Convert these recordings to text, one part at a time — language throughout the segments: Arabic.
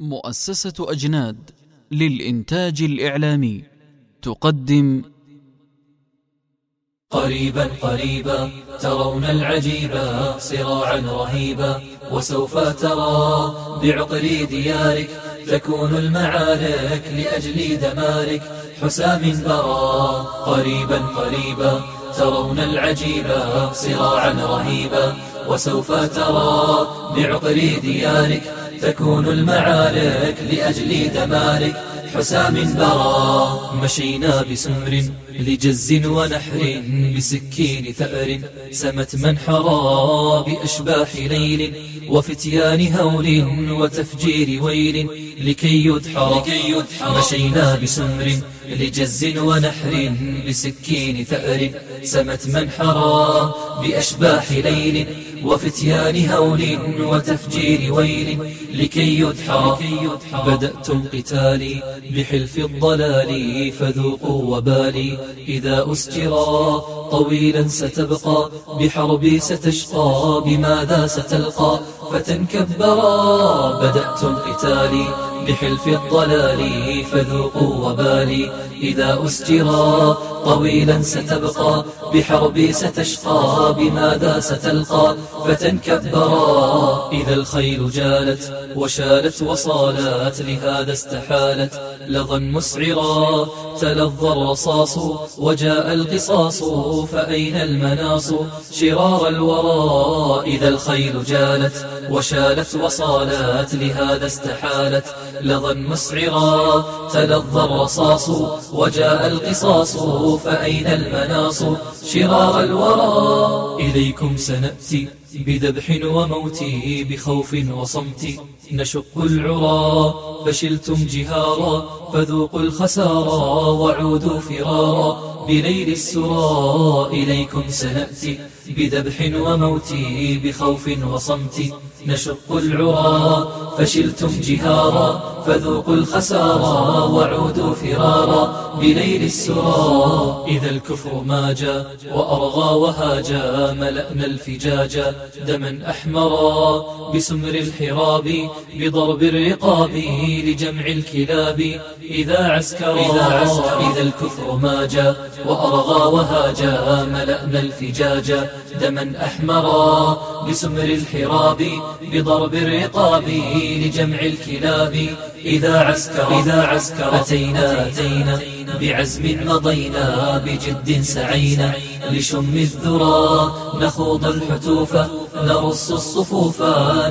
مؤسسة أجناد للإنتاج الإعلامي. تقدم قريبا قريبا ترون العجيبا صراعا رهيبا وسوف ترى بعقر ديارك تكون المعارك لأجل دمارك. حسام برا قريبا قريبا ترون العجيبا صراعا رهيبا وسوف ترى بعقر ديارك تكون المعارك لأجل دمارك حسام برا. مشينا بسمر لجز ونحر بسكين ثأر سمت من حرى بأشباح ليل وفتيان هول وتفجير ويل لكي يدحر. مشينا بسمر لجز ونحر بسكين ثأر. سمت من حرى بأشباح ليل وفتيان هول وتفجير ويل. لكي يدحر. بدأتم قتالي بحلف الضلال فذوقوا وبالي إذا أسجرا. طويلا ستبقى بحربي ستشقى بماذا ستلقى؟ فتنكبرا بدأتم قتالي بحلف الضلال فذوقوا وبالي. إذا أسجرا طويلا ستبقى بحربي ستشقى بماذا ستلقى؟ فتنكبرا إذا الخيل جالت وشالت وصالت لهذا استحالت لظا مسعرا. تلظى الرصاص وجاء القصاص فأين المناص؟ شرار الورى إذا الخيل جالت وشالت وصالت لهذا استحالت لظا مسعرا. تلظى الرصاص وجاء القصاص فأين المناص؟ شرار الورى. إليكم سنأتي بذبح وموت بخوف وصمت نشق العرى. فشلتم جهارا فذوقوا الخسارا وعودوا فرارا. بليل السرى إليكم سنأتي بذبح وموت بخوف وصمت. نشق العرى فشلتم جهارا فذوقوا الخسارا وعودوا فرارا بليل السرى إذا الكفر ما جاء وأرغى وهاجا ملأنا الفجاجا دما أحمرا. بسمر الحراب بضرب الرقاب لجمع الكلاب إذا عسكر إذا, عسكر إذا الكفر ما جاء وأرغى وهاجا ملأنا الفجاجا دما أحمرا. بسمر الحراب بضرب الرقاب لجمع الكلاب إذا عسكر إذا عسكر. أتينا أتينا بعزم مضينا بجد سعينا. لشم الذرى نخوض الحتوف نرص الصفوف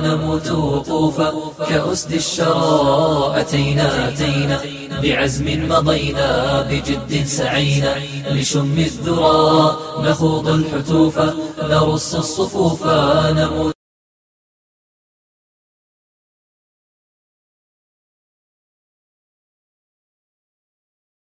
نموت وقوفا كأسد الشرى أتينا أتينا بعزم مضينا بجد سعينا. لشم الذرى نخوض الحتوف نرص الصفوف نموت